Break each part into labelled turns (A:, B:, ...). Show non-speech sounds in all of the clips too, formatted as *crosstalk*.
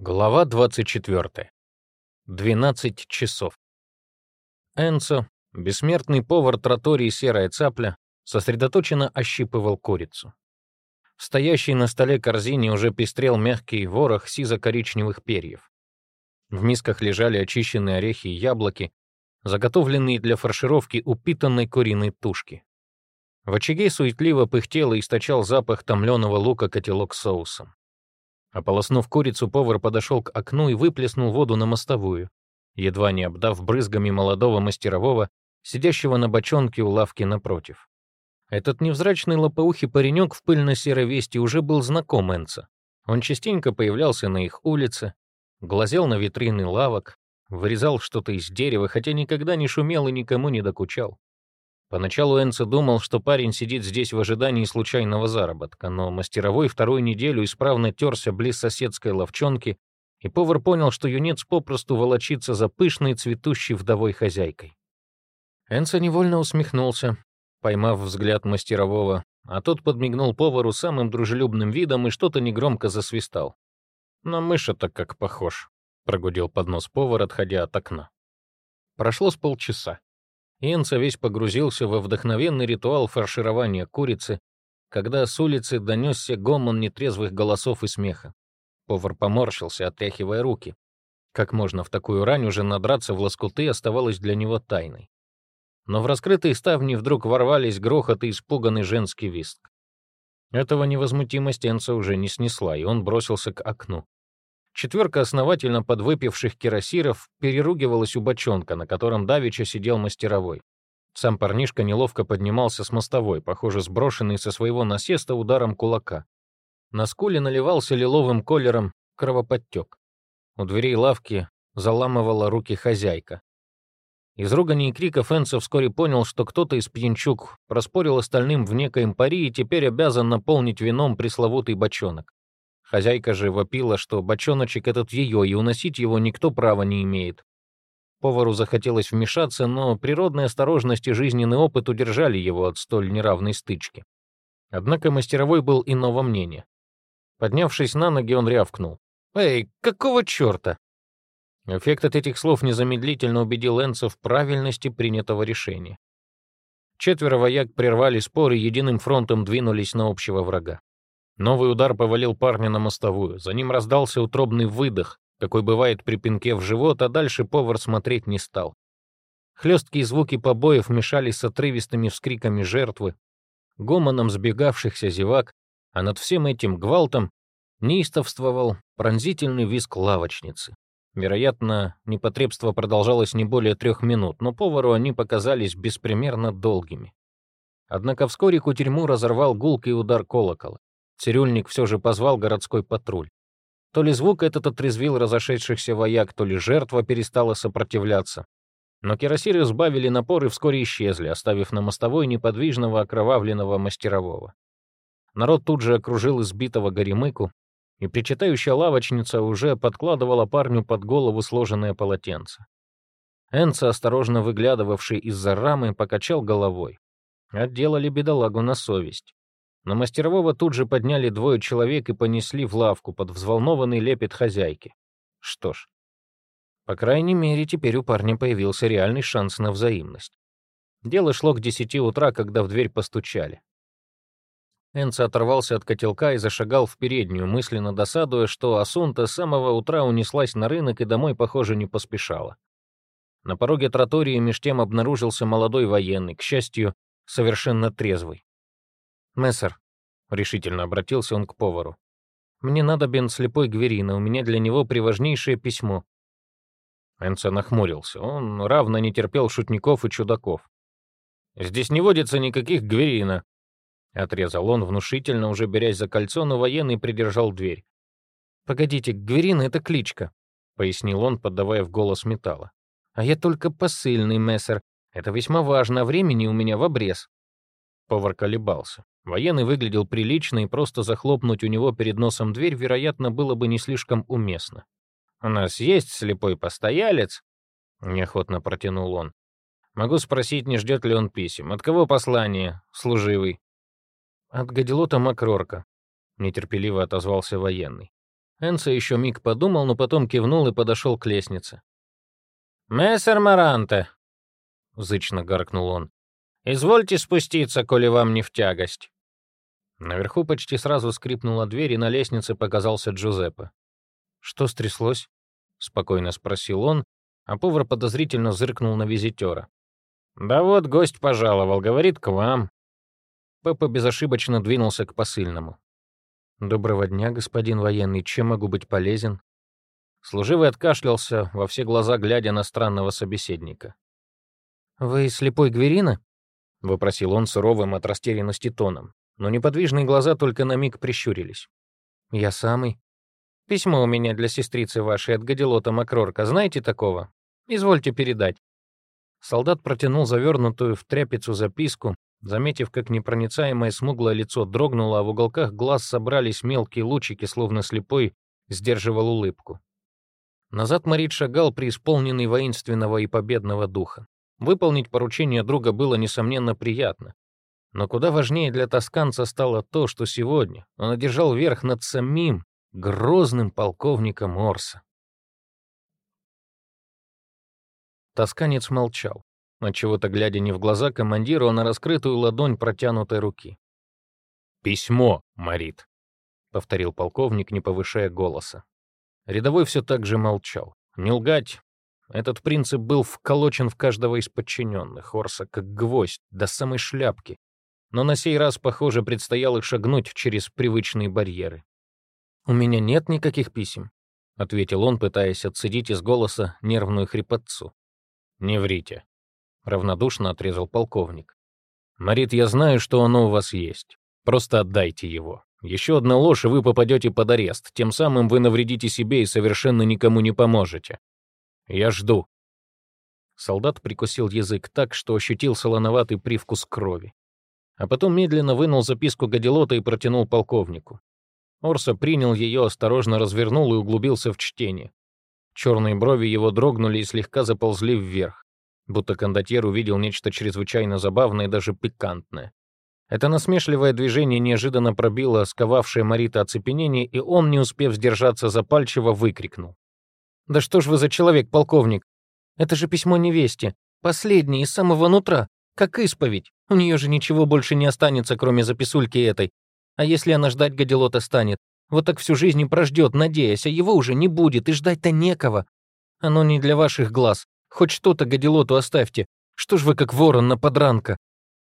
A: Глава 24. 12 часов. Энцо, бессмертный повар тротории «Серая цапля», сосредоточенно ощипывал курицу. В стоящей на столе корзине уже пестрел мягкий ворох сизо-коричневых перьев. В мисках лежали очищенные орехи и яблоки, заготовленные для фаршировки упитанной куриной тушки. В очаге суетливо пыхтел и источал запах томленого лука котелок с соусом. Ополоснув курицу, повар подошел к окну и выплеснул воду на мостовую, едва не обдав брызгами молодого мастерового, сидящего на бочонке у лавки напротив. Этот невзрачный лопоухий паренек в пыльно-серой вести уже был знаком Энца. Он частенько появлялся на их улице, глазел на витрины лавок, вырезал что-то из дерева, хотя никогда не шумел и никому не докучал. Поначалу Энце думал, что парень сидит здесь в ожидании случайного заработка, но мастеровой вторую неделю исправно терся близ соседской ловчонки, и повар понял, что юнец попросту волочится за пышной цветущей вдовой хозяйкой. Энце невольно усмехнулся, поймав взгляд мастерового, а тот подмигнул повару самым дружелюбным видом и что-то негромко засвистал. «На мыша-то как похож», — прогудел под нос повар, отходя от окна. Прошло с полчаса. Инца весь погрузился во вдохновенный ритуал фарширования курицы, когда с улицы донесся гомон нетрезвых голосов и смеха. Повар поморщился, отряхивая руки. Как можно в такую рань уже надраться в лоскуты оставалось для него тайной. Но в раскрытые ставни вдруг ворвались грохот и испуганный женский визг. Этого невозмутимость Энца уже не снесла, и он бросился к окну. Четверка основательно подвыпивших кирасиров переругивалась у бочонка, на котором давеча сидел мастеровой. Сам парнишка неловко поднимался с мостовой, похоже, сброшенный со своего насеста ударом кулака. На скуле наливался лиловым колером кровоподтек. У дверей лавки заламывала руки хозяйка. Из ругани и криков Энцо вскоре понял, что кто-то из пьянчук проспорил остальным в некоем пари и теперь обязан наполнить вином пресловутый бочонок. Хозяйка же вопила, что бочоночек этот ее, и уносить его никто права не имеет. Повару захотелось вмешаться, но природная осторожность и жизненный опыт удержали его от столь неравной стычки. Однако мастеровой был иного мнения. Поднявшись на ноги, он рявкнул. «Эй, какого черта?» Эффект от этих слов незамедлительно убедил Энца в правильности принятого решения. Четверо вояк прервали спор и единым фронтом двинулись на общего врага. Новый удар повалил парня на мостовую. За ним раздался утробный выдох, какой бывает при пинке в живот, а дальше повар смотреть не стал. Хлесткие звуки побоев мешались с отрывистыми вскриками жертвы, гомоном сбегавшихся зевак, а над всем этим гвалтом неистовствовал пронзительный визг лавочницы. Вероятно, непотребство продолжалось не более трех минут, но повару они показались беспримерно долгими. Однако вскоре кутерьму разорвал гулкий удар колокола. Цирюльник все же позвал городской патруль. То ли звук этот отрезвил разошедшихся вояк, то ли жертва перестала сопротивляться. Но кирасиры сбавили напор и вскоре исчезли, оставив на мостовой неподвижного окровавленного мастерового. Народ тут же окружил избитого горемыку, и причитающая лавочница уже подкладывала парню под голову сложенное полотенце. Энца, осторожно выглядывавший из-за рамы, покачал головой. Отделали бедолагу на совесть. Но мастерового тут же подняли двое человек и понесли в лавку под взволнованный лепет хозяйки. Что ж, по крайней мере, теперь у парня появился реальный шанс на взаимность. Дело шло к десяти утра, когда в дверь постучали. Энца оторвался от котелка и зашагал в переднюю, мысленно досадуя, что Асунта с самого утра унеслась на рынок и домой, похоже, не поспешала. На пороге тротории меж тем обнаружился молодой военный, к счастью, совершенно трезвый. «Мессер», — решительно обратился он к повару, — «мне надобен слепой Гверина, у меня для него приважнейшее письмо». Энце нахмурился. Он равно не терпел шутников и чудаков. «Здесь не водится никаких Гверина», — отрезал он внушительно, уже берясь за кольцо, но военный придержал дверь. «Погодите, Гверина — это кличка», — пояснил он, поддавая в голос металла. «А я только посыльный, мессер. Это весьма важно, времени у меня в обрез». Повар колебался. Военный выглядел прилично, и просто захлопнуть у него перед носом дверь, вероятно, было бы не слишком уместно. «У нас есть слепой постоялец?» — неохотно протянул он. «Могу спросить, не ждет ли он писем. От кого послание, служивый?» «От Гадилота Макрорка», — нетерпеливо отозвался военный. Энцо еще миг подумал, но потом кивнул и подошел к лестнице. «Мессер Маранте!» — зычно гаркнул он. «Извольте спуститься, коли вам не в тягость». Наверху почти сразу скрипнула дверь, и на лестнице показался Джузеппе. «Что стряслось?» — спокойно спросил он, а повар подозрительно зыркнул на визитера. «Да вот, гость пожаловал, говорит, к вам». Пеппа безошибочно двинулся к посыльному. «Доброго дня, господин военный. Чем могу быть полезен?» Служивый откашлялся, во все глаза глядя на странного собеседника. «Вы слепой Гверина?» — вопросил он суровым от растерянности тоном, но неподвижные глаза только на миг прищурились. «Я самый. Письмо у меня для сестрицы вашей от Гадилота Макрорка. Знаете такого? Извольте передать». Солдат протянул завернутую в тряпицу записку, заметив, как непроницаемое смуглое лицо дрогнуло, а в уголках глаз собрались мелкие лучики, словно слепой сдерживал улыбку. Назад Марит шагал преисполненный воинственного и победного духа. Выполнить поручение друга было, несомненно, приятно. Но куда важнее для тосканца стало то, что сегодня он одержал верх над самим грозным полковником Орса. Тосканец молчал, отчего-то глядя не в глаза командиру, а на раскрытую ладонь протянутой руки. «Письмо, Марит», — повторил полковник, не повышая голоса. Рядовой все так же молчал. Не лгать. Этот принцип был вколочен в каждого из подчиненных, Орса как гвоздь, до самой шляпки. Но на сей раз, похоже, предстояло шагнуть через привычные барьеры. «У меня нет никаких писем», — ответил он, пытаясь отцедить из голоса нервную хрипотцу. «Не врите», — равнодушно отрезал полковник. «Марит, я знаю, что оно у вас есть. Просто отдайте его. Еще одна ложь, и вы попадете под арест. Тем самым вы навредите себе и совершенно никому не поможете. Я жду». Солдат прикусил язык так, что ощутил солоноватый привкус крови. А потом медленно вынул записку Гадилота и протянул полковнику. Орса принял ее, осторожно развернул и углубился в чтение. Черные брови его дрогнули и слегка заползли вверх, будто кондотьер увидел нечто чрезвычайно забавное и даже пикантное. Это насмешливое движение неожиданно пробило сковавшее Марита оцепенение, и он, не успев сдержаться запальчиво, выкрикнул. «Да что ж вы за человек, полковник? Это же письмо невесте, последнее из самого нутра, как исповедь. У нее же ничего больше не останется, кроме записульки этой. А если она ждать Гадилота станет? Вот так всю жизнь и прождет, надеясь, а его уже не будет, и ждать-то некого. Оно не для ваших глаз. Хоть что-то Гадилоту оставьте. Что ж вы как ворон на подранка?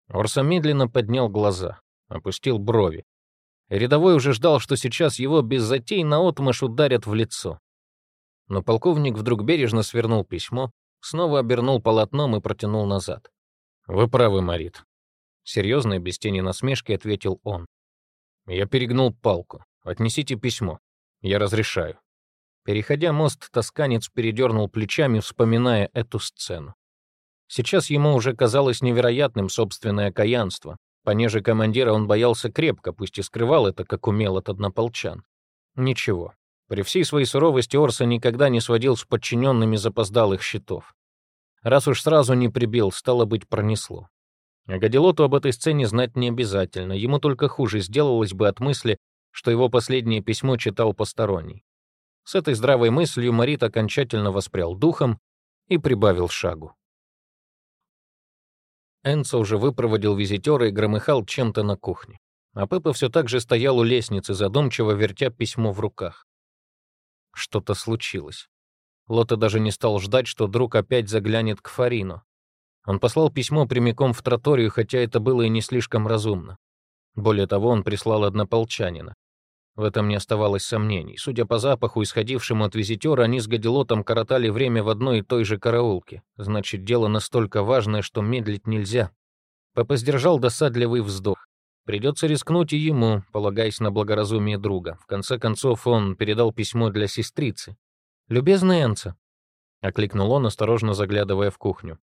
A: Орса медленно поднял глаза, опустил брови. Рядовой уже ждал, что сейчас его без затей наотмашь ударят в лицо. Но полковник вдруг бережно свернул письмо, снова обернул полотном и протянул назад. «Вы правы, Марит», — серьезно и без тени насмешки ответил он. «Я перегнул палку. Отнесите письмо. Я разрешаю». Переходя мост, тосканец передернул плечами, вспоминая эту сцену. Сейчас ему уже казалось невероятным собственное окаянство. Понеже командира он боялся крепко, пусть и скрывал это, как умел от однополчан. Ничего. При всей своей суровости Орса никогда не сводил с подчиненными запоздалых счетов. Раз уж сразу не прибил, стало быть, пронесло. А Гадилоту об этой сцене знать не обязательно, ему только хуже сделалось бы от мысли, что его последнее письмо читал посторонний. С этой здравой мыслью Марит окончательно воспрял духом и прибавил шагу. Энцо уже выпроводил визитера и громыхал чем-то на кухне. А Пеппа все так же стоял у лестницы, задумчиво вертя письмо в руках. Что-то случилось. Лота даже не стал ждать, что друг опять заглянет к Фарину. Он послал письмо прямиком в троторию, хотя это было и не слишком разумно. Более того, он прислал однополчанина. В этом не оставалось сомнений. Судя по запаху, исходившему от визитера, они с Гадилотом коротали время в одной и той же караулке. Значит, дело настолько важное, что медлить нельзя. Папа сдержал досадливый вздох. Придется рискнуть и ему, полагаясь на благоразумие друга. В конце концов, он передал письмо для сестрицы. «Любезный Энца», — окликнул он, осторожно заглядывая в кухню.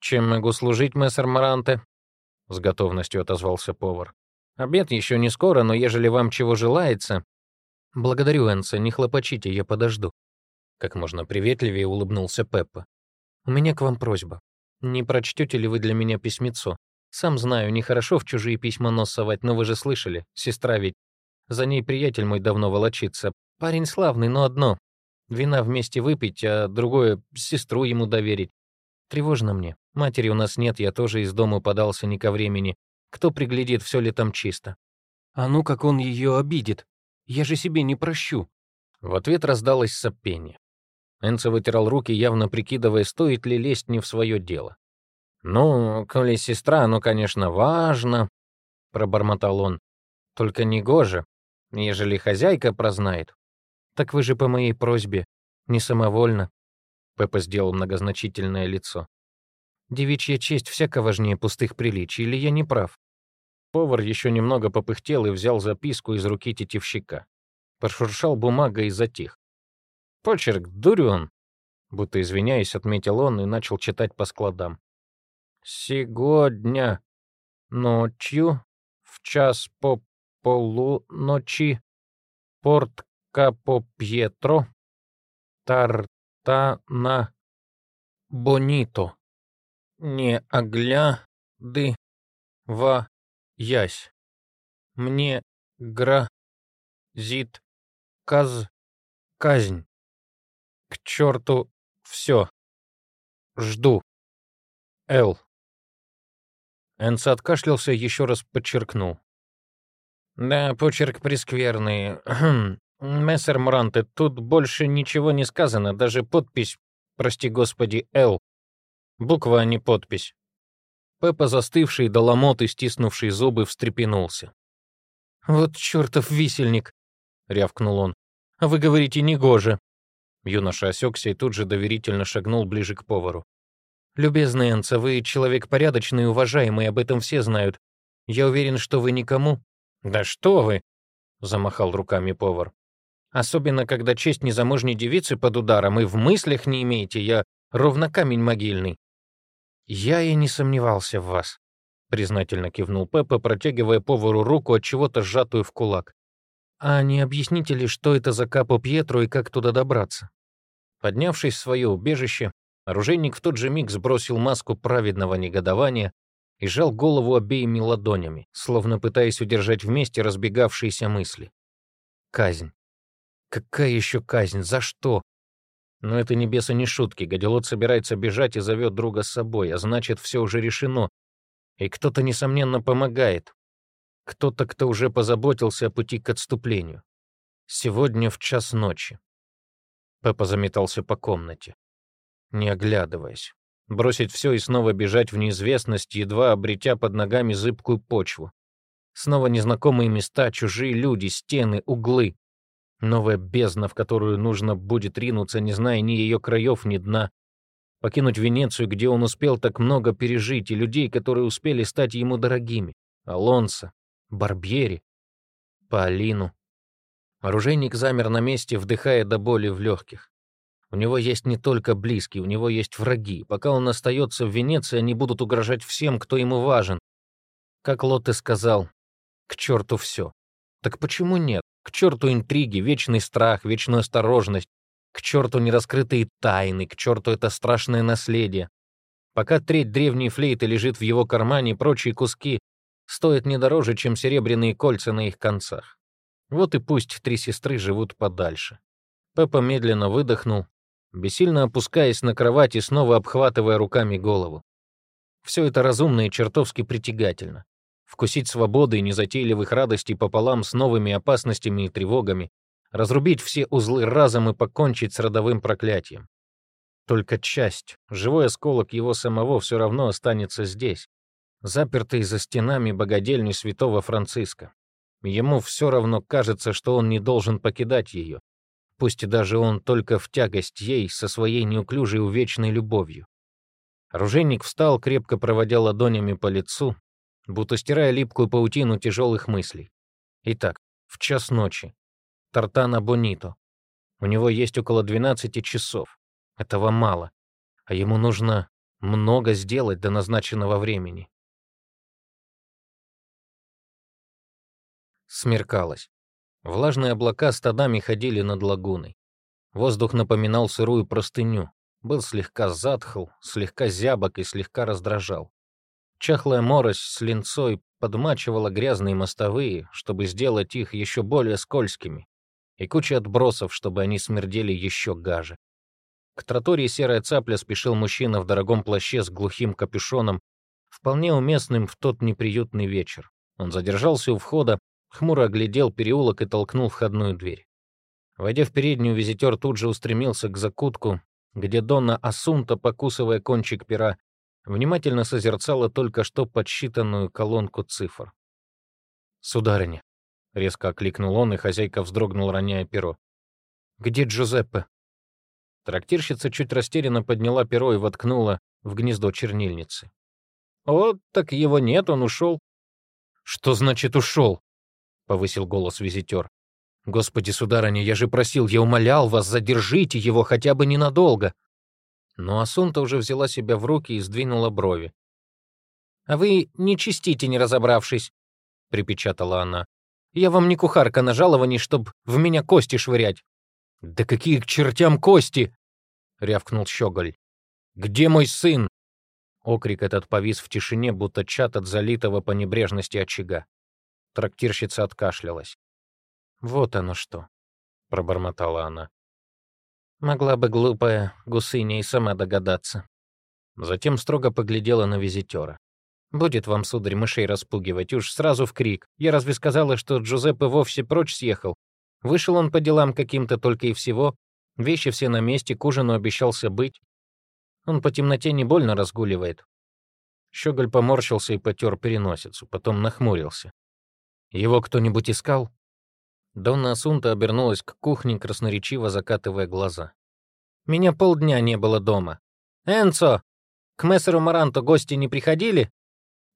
A: «Чем могу служить, мессер Маранте?» — с готовностью отозвался повар. Обед еще не скоро, но ежели вам чего желается...» «Благодарю, Энса, не хлопочите, я подожду». Как можно приветливее улыбнулся Пеппа. «У меня к вам просьба. Не прочтете ли вы для меня письмецо? Сам знаю, нехорошо в чужие письма нос совать, но вы же слышали, сестра ведь. За ней приятель мой давно волочится. Парень славный, но одно. Вина вместе выпить, а другое — сестру ему доверить. Тревожно мне. Матери у нас нет, я тоже из дома подался не ко времени. Кто приглядит, все ли там чисто? А ну, как он ее обидит. Я же себе не прощу. В ответ раздалось сопение. Энцо вытирал руки, явно прикидывая, стоит ли лезть не в свое дело. «Ну, коли сестра, ну, конечно, важно», — пробормотал он. «Только не гоже, ежели хозяйка прознает». «Так вы же по моей просьбе, не самовольно», — Пеппа сделал многозначительное лицо. «Девичья честь всяко важнее пустых приличий, или я не прав?» Повар еще немного попыхтел и взял записку из руки тетивщика. Пошуршал бумагой и затих. «Почерк дурен», — будто извиняясь, отметил он и начал читать по складам. «Сегодня ночью в час по полуночи порт Капо Пьетро Тартана Бонито не огляды во ясь. Мне грозит каз казнь. К черту все. Жду. Л. Энс откашлялся и еще раз подчеркнул. «Да, почерк прескверный. *clears throat* Мессер Муранте, тут больше ничего не сказано, даже подпись, прости господи, Л. Буква, а не подпись». Пеппа, застывший до ломоты, стиснувший зубы, встрепенулся. «Вот чертов висельник!» — рявкнул он. «А вы говорите, негоже!» Юноша осекся и тут же доверительно шагнул ближе к повару. «Любезный Энца, вы человек порядочный и уважаемый, об этом все знают. Я уверен, что вы никому...» «Да что вы!» — замахал руками повар. «Особенно, когда честь незамужней девицы под ударом и в мыслях не имеете, я ровно камень могильный». «Я и не сомневался в вас», — признательно кивнул Пеппа, протягивая повару руку, от чего-то сжатую в кулак. «А не объясните ли, что это за Капо Пьетро и как туда добраться?» Поднявшись в свое убежище, оружейник в тот же миг сбросил маску праведного негодования и жал голову обеими ладонями, словно пытаясь удержать вместе разбегавшиеся мысли. Казнь. Какая еще казнь? За что? Но это не беса, не шутки. Гадилот собирается бежать и зовет друга с собой, а значит, все уже решено. И кто-то, несомненно, помогает. Кто-то, кто уже позаботился о пути к отступлению. Сегодня в час ночи. Пеппа заметался по комнате, не оглядываясь. Бросить все и снова бежать в неизвестность, едва обретя под ногами зыбкую почву. Снова незнакомые места, чужие люди, стены, углы. Новая бездна, в которую нужно будет ринуться, не зная ни ее краев, ни дна. Покинуть Венецию, где он успел так много пережить, и людей, которые успели стать ему дорогими. Алонсо, Барбьери, Паолину. Оружейник замер на месте, вдыхая до боли в легких. У него есть не только близкие, у него есть враги. Пока он остается в Венеции, они будут угрожать всем, кто ему важен. Как Лотте сказал, к черту все. Так почему нет? К черту интриги, вечный страх, вечную осторожность. К черту нераскрытые тайны, к черту это страшное наследие. Пока треть древней флейты лежит в его кармане, прочие куски стоят не дороже, чем серебряные кольца на их концах. Вот и пусть три сестры живут подальше. Пеппа медленно выдохнул, бессильно опускаясь на кровать и снова обхватывая руками голову. Все это разумно и чертовски притягательно. Вкусить свободы и незатейливых радостей пополам с новыми опасностями и тревогами, разрубить все узлы разом и покончить с родовым проклятием. Только часть, живой осколок его самого все равно останется здесь, запертый за стенами богадельни святого Франциска. Ему все равно кажется, что он не должен покидать ее, пусть даже он только в тягость ей со своей неуклюжей увечной любовью. Оружейник встал, крепко проводя ладонями по лицу, будто стирая липкую паутину тяжелых мыслей. Итак, в час ночи. Тартана Бонито. У него есть около 12 часов. Этого мало. А ему нужно много сделать до назначенного времени. Смеркалось. Влажные облака стадами ходили над лагуной. Воздух напоминал сырую простыню. Был слегка затхл, слегка зябок и слегка раздражал. Чахлая морось с линцой подмачивала грязные мостовые, чтобы сделать их еще более скользкими. и куча отбросов, чтобы они смердели еще гаже. К тротории серая цапля спешил мужчина в дорогом плаще с глухим капюшоном, вполне уместным в тот неприютный вечер. Он задержался у входа, хмуро оглядел переулок и толкнул входную дверь. Войдя в переднюю, визитер тут же устремился к закутку, где Донна Асунта, покусывая кончик пера, внимательно созерцала только что подсчитанную колонку цифр. «Сударыня», — резко окликнул он, и хозяйка вздрогнул, роняя перо. «Где Джузеппе?» Трактирщица чуть растерянно подняла перо и воткнула в гнездо чернильницы. «О, так его нет, он ушел». «Что значит ушел?» — повысил голос визитер. «Господи, сударыня, я же просил, я умолял вас, задержите его хотя бы ненадолго». Но Асунта уже взяла себя в руки и сдвинула брови. «А вы не чистите, не разобравшись», — припечатала она. «Я вам не кухарка на жаловании, чтоб в меня кости швырять». «Да какие к чертям кости!» — рявкнул Щеголь. «Где мой сын?» Окрик этот повис в тишине, будто чат от залитого по небрежности очага. Трактирщица откашлялась. «Вот оно что», — пробормотала она. «Могла бы глупая гусыня и сама догадаться». Затем строго поглядела на визитера. «Будет вам, сударь, мышей распугивать, уж сразу в крик. Я разве сказала, что Джузеппе вовсе прочь съехал? Вышел он по делам каким-то только и всего. Вещи все на месте, к ужину обещался быть. Он по темноте не больно разгуливает. Щеголь поморщился и потер переносицу, потом нахмурился. «Его кто-нибудь искал?» Донна Асунта обернулась к кухне, красноречиво закатывая глаза. «Меня полдня не было дома. Энцо! К мессеру Маранто гости не приходили?»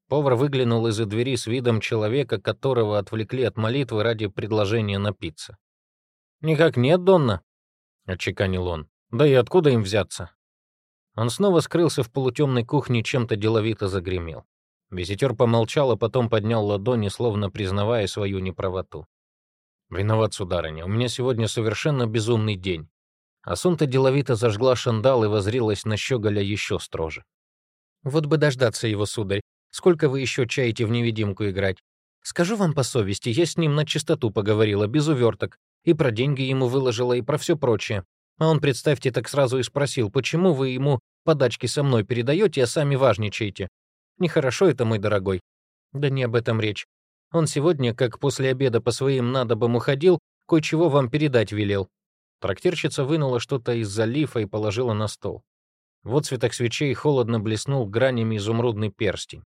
A: Повар выглянул из-за двери с видом человека, которого отвлекли от молитвы ради предложения напиться. «Никак нет, Донна», — отчеканил он. «Да и откуда им взяться?» Он снова скрылся в полутемной кухне, чем-то деловито загремел. Визитер помолчал, а потом поднял ладони, словно признавая свою неправоту. «Виноват, сударыня, у меня сегодня совершенно безумный день». Асунта деловито зажгла шандал и возрилась на щеголя еще строже. «Вот бы дождаться его, сударь. Сколько вы еще чаете в невидимку играть? Скажу вам по совести, я с ним на чистоту поговорила, без уверток, и про деньги ему выложила, и про все прочее. А он, представьте, так сразу и спросил, почему вы ему подачки со мной передаете, а сами важничаете? Нехорошо это, мой дорогой. Да не об этом речь. Он сегодня, как после обеда по своим надобам уходил, кое-чего вам передать велел. Трактирщица вынула что-то из залифа и положила на стол. В отцветах свечей холодно блеснул гранями изумрудный перстень.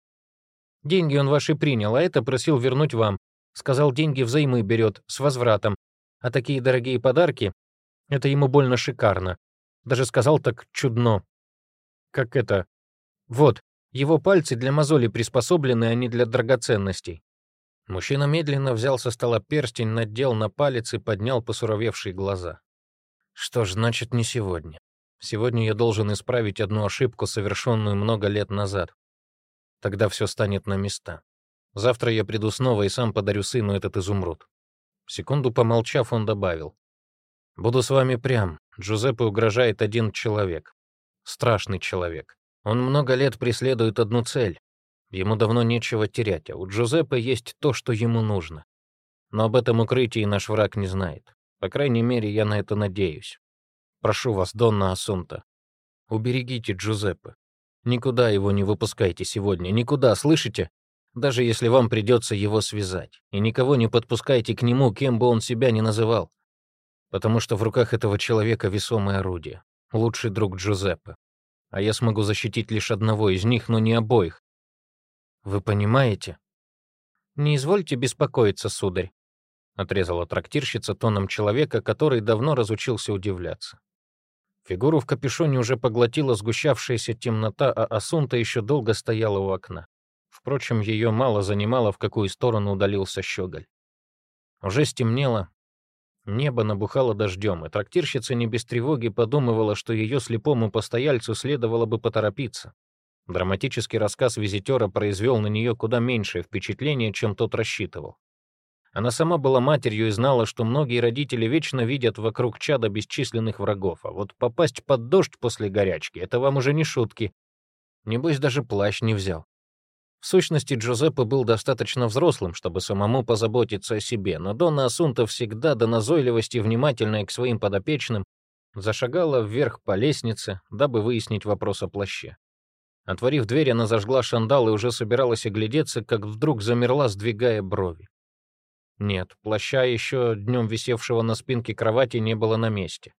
A: Деньги он ваши принял, а это просил вернуть вам. Сказал, деньги взаймы берет, с возвратом. А такие дорогие подарки — это ему больно шикарно. Даже сказал так чудно. Как это? Вот, его пальцы для мозоли приспособлены, а не для драгоценностей. Мужчина медленно взял со стола перстень, надел на палец и поднял посуровевшие глаза. Что ж, значит, не сегодня. Сегодня я должен исправить одну ошибку, совершенную много лет назад. Тогда все станет на места. Завтра я приду снова и сам подарю сыну этот изумруд. Секунду помолчав, он добавил. Буду с вами прям. Джузеппе угрожает один человек. Страшный человек. Он много лет преследует одну цель. Ему давно нечего терять, а у Джузеппе есть то, что ему нужно. Но об этом укрытии наш враг не знает. По крайней мере, я на это надеюсь. Прошу вас, Донна Асунта, уберегите Джузеппе. Никуда его не выпускайте сегодня, никуда, слышите? Даже если вам придется его связать. И никого не подпускайте к нему, кем бы он себя ни называл. Потому что в руках этого человека весомое орудие. Лучший друг Джузеппе. А я смогу защитить лишь одного из них, но не обоих. Вы понимаете? Не извольте беспокоиться, сударь, отрезала трактирщица тоном человека, который давно разучился удивляться. Фигуру в капюшоне уже поглотила сгущавшаяся темнота, а Асунта еще долго стояла у окна. Впрочем, ее мало занимало, в какую сторону удалился щеголь. Уже стемнело, небо набухало дождем, и трактирщица не без тревоги подумывала, что ее слепому постояльцу следовало бы поторопиться. Драматический рассказ визитера произвел на нее куда меньшее впечатление, чем тот рассчитывал. Она сама была матерью и знала, что многие родители вечно видят вокруг чада бесчисленных врагов, а вот попасть под дождь после горячки — это вам уже не шутки. Небось, даже плащ не взял. В сущности, Джузеппе был достаточно взрослым, чтобы самому позаботиться о себе, но Донна Асунта всегда до назойливости внимательная к своим подопечным, зашагала вверх по лестнице, дабы выяснить вопрос о плаще. Отворив дверь, она зажгла шандал и уже собиралась оглядеться, как вдруг замерла, сдвигая брови. Нет, плаща, еще днем висевшего на спинке кровати, не было на месте.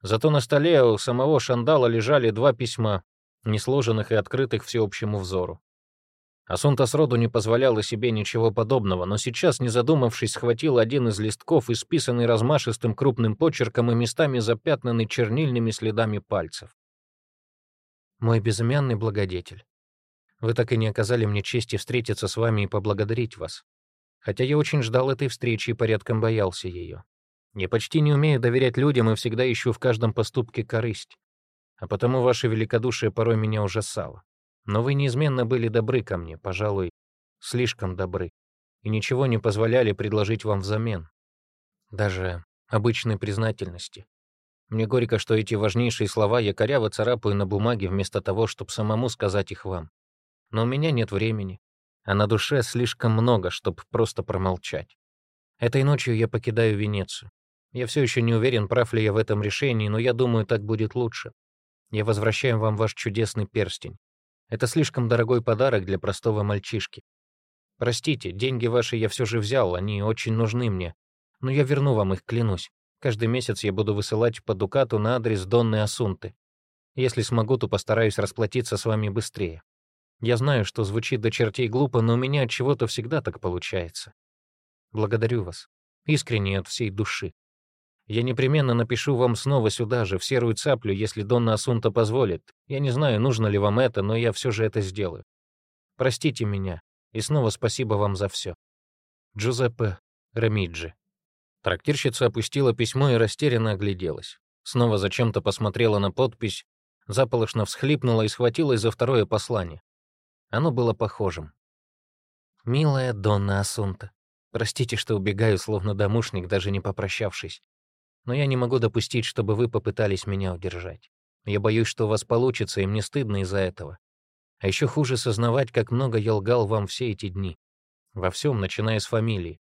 A: Зато на столе у самого шандала лежали два письма, несложенных и открытых всеобщему взору. Асунта сроду не позволяла себе ничего подобного, но сейчас, не задумавшись, схватил один из листков, исписанный размашистым крупным почерком и местами запятнанный чернильными следами пальцев. «Мой безымянный благодетель, вы так и не оказали мне чести встретиться с вами и поблагодарить вас. Хотя я очень ждал этой встречи и порядком боялся ее. Я почти не умею доверять людям и всегда ищу в каждом поступке корысть. А потому ваше великодушие порой меня ужасало. Но вы неизменно были добры ко мне, пожалуй, слишком добры, и ничего не позволяли предложить вам взамен. Даже обычной признательности. Мне горько, что эти важнейшие слова я коряво царапаю на бумаге вместо того, чтобы самому сказать их вам. Но у меня нет времени, а на душе слишком много, чтобы просто промолчать. Этой ночью я покидаю Венецию. Я все еще не уверен, прав ли я в этом решении, но я думаю, так будет лучше. Я возвращаю вам ваш чудесный перстень. Это слишком дорогой подарок для простого мальчишки. Простите, деньги ваши я все же взял, они очень нужны мне. Но я верну вам их, клянусь. Каждый месяц я буду высылать по дукату на адрес Донны Асунты. Если смогу, то постараюсь расплатиться с вами быстрее. Я знаю, что звучит до чертей глупо, но у меня от чего-то всегда так получается. Благодарю вас. Искренне от всей души. Я непременно напишу вам снова сюда же, в серую цаплю, если Донна Асунта позволит. Я не знаю, нужно ли вам это, но я все же это сделаю. Простите меня, и снова спасибо вам за все. Джузеппе Рамиджи. Трактирщица опустила письмо и растерянно огляделась. Снова зачем-то посмотрела на подпись, заполошно всхлипнула и схватилась за второе послание. Оно было похожим. «Милая Донна Асунта, простите, что убегаю, словно домушник, даже не попрощавшись. Но я не могу допустить, чтобы вы попытались меня удержать. Я боюсь, что у вас получится, и мне стыдно из-за этого. А еще хуже сознавать, как много я лгал вам все эти дни. Во всем, начиная с фамилии.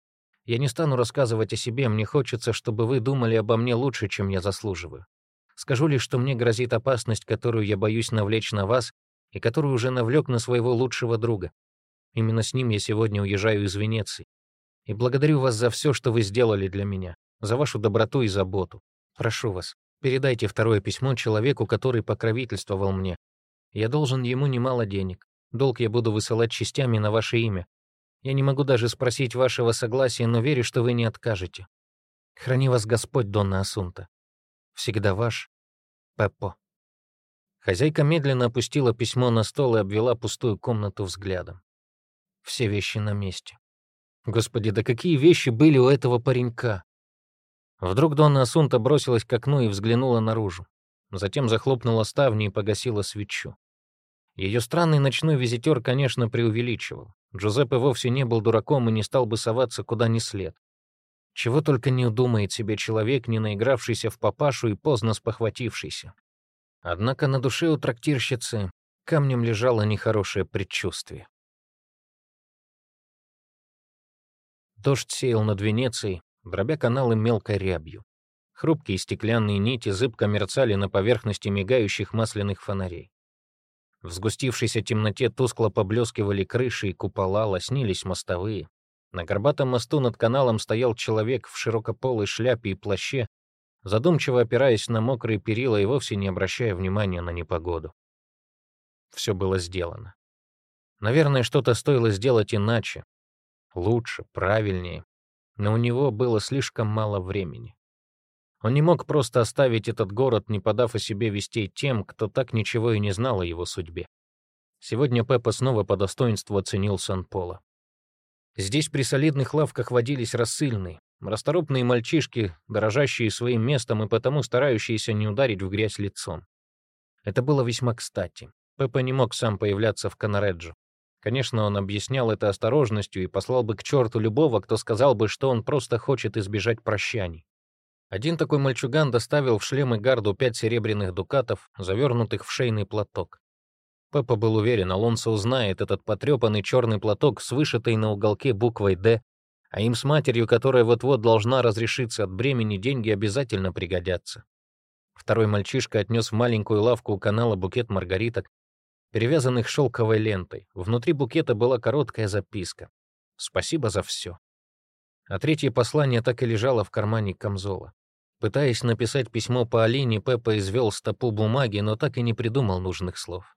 A: Я не стану рассказывать о себе, мне хочется, чтобы вы думали обо мне лучше, чем я заслуживаю. Скажу лишь, что мне грозит опасность, которую я боюсь навлечь на вас, и который уже навлек на своего лучшего друга. Именно с ним я сегодня уезжаю из Венеции. И благодарю вас за все, что вы сделали для меня, за вашу доброту и заботу. Прошу вас, передайте второе письмо человеку, который покровительствовал мне. Я должен ему немало денег. Долг я буду высылать частями на ваше имя. Я не могу даже спросить вашего согласия, но верю, что вы не откажете. Храни вас Господь, Донна Асунта. Всегда ваш Пеппо. Хозяйка медленно опустила письмо на стол и обвела пустую комнату взглядом. Все вещи на месте. Господи, да какие вещи были у этого паренька? Вдруг Донна Асунта бросилась к окну и взглянула наружу. Затем захлопнула ставни и погасила свечу. Ее странный ночной визитер, конечно, преувеличивал. Джузеппе вовсе не был дураком и не стал бы соваться куда ни след. Чего только не удумает себе человек, не наигравшийся в папашу и поздно спохватившийся. Однако на душе у трактирщицы камнем лежало нехорошее предчувствие. Дождь сеял над Венецией, дробя каналы мелкой рябью. Хрупкие стеклянные нити зыбко мерцали на поверхности мигающих масляных фонарей. В сгустившейся темноте тускло поблескивали крыши и купола, лоснились мостовые. На горбатом мосту над каналом стоял человек в широкополой шляпе и плаще задумчиво опираясь на мокрые перила и вовсе не обращая внимания на непогоду. Все было сделано. Наверное, что-то стоило сделать иначе, лучше, правильнее, но у него было слишком мало времени. Он не мог просто оставить этот город, не подав о себе вестей тем, кто так ничего и не знал о его судьбе. Сегодня Пеппа снова по достоинству оценил Сан-Пола. Здесь при солидных лавках водились рассыльные, Расторопные мальчишки, дорожащие своим местом и потому старающиеся не ударить в грязь лицом. Это было весьма кстати. Пеппа не мог сам появляться в Канареджо. Конечно, он объяснял это осторожностью и послал бы к черту любого, кто сказал бы, что он просто хочет избежать прощаний. Один такой мальчуган доставил в шлем и гарду пять серебряных дукатов, завернутых в шейный платок. Пеппа был уверен, Алонсо узнает этот потрепанный черный платок с вышитой на уголке буквой «Д», а им с матерью, которая вот-вот должна разрешиться от бремени, деньги обязательно пригодятся. Второй мальчишка отнес в маленькую лавку у канала букет маргариток, перевязанных шелковой лентой. Внутри букета была короткая записка. «Спасибо за все». А третье послание так и лежало в кармане камзола. Пытаясь написать письмо по Алине, Пеппа извел стопу бумаги, но так и не придумал нужных слов.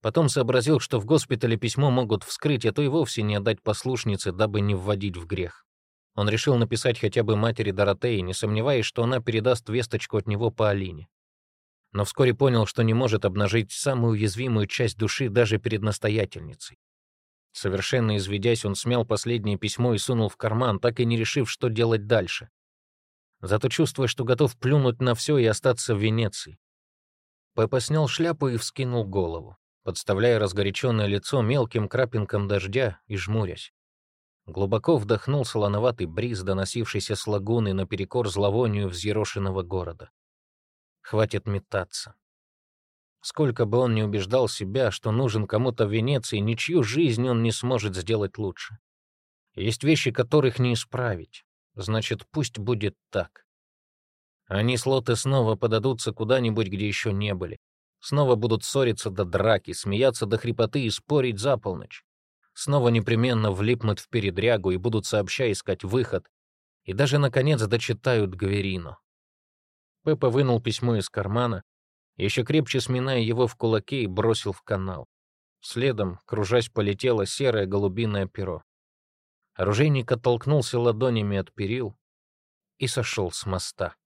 A: Потом сообразил, что в госпитале письмо могут вскрыть, а то и вовсе не отдать послушнице, дабы не вводить в грех. Он решил написать хотя бы матери Доротеи, не сомневаясь, что она передаст весточку от него по Алине. Но вскоре понял, что не может обнажить самую уязвимую часть души даже перед настоятельницей. Совершенно изведясь, он смял последнее письмо и сунул в карман, так и не решив, что делать дальше. Зато чувствуя, что готов плюнуть на все и остаться в Венеции. Пеппа снял шляпу и вскинул голову подставляя разгоряченное лицо мелким крапинкам дождя и жмурясь. Глубоко вдохнул солоноватый бриз, доносившийся с лагуны наперекор зловонию взъерошенного города. Хватит метаться. Сколько бы он ни убеждал себя, что нужен кому-то в Венеции, ничью жизнь он не сможет сделать лучше. Есть вещи, которых не исправить. Значит, пусть будет так. Они с Лоты снова подадутся куда-нибудь, где еще не были. Снова будут ссориться до драки, смеяться до хрипоты и спорить за полночь. Снова непременно влипнут в передрягу и будут сообща искать выход. И даже, наконец, дочитают Гверино. Пеппа вынул письмо из кармана, еще крепче сминая его в кулаке и бросил в канал. Следом, кружась, полетело серое голубиное перо. Оружейник оттолкнулся ладонями от перил и сошел с моста.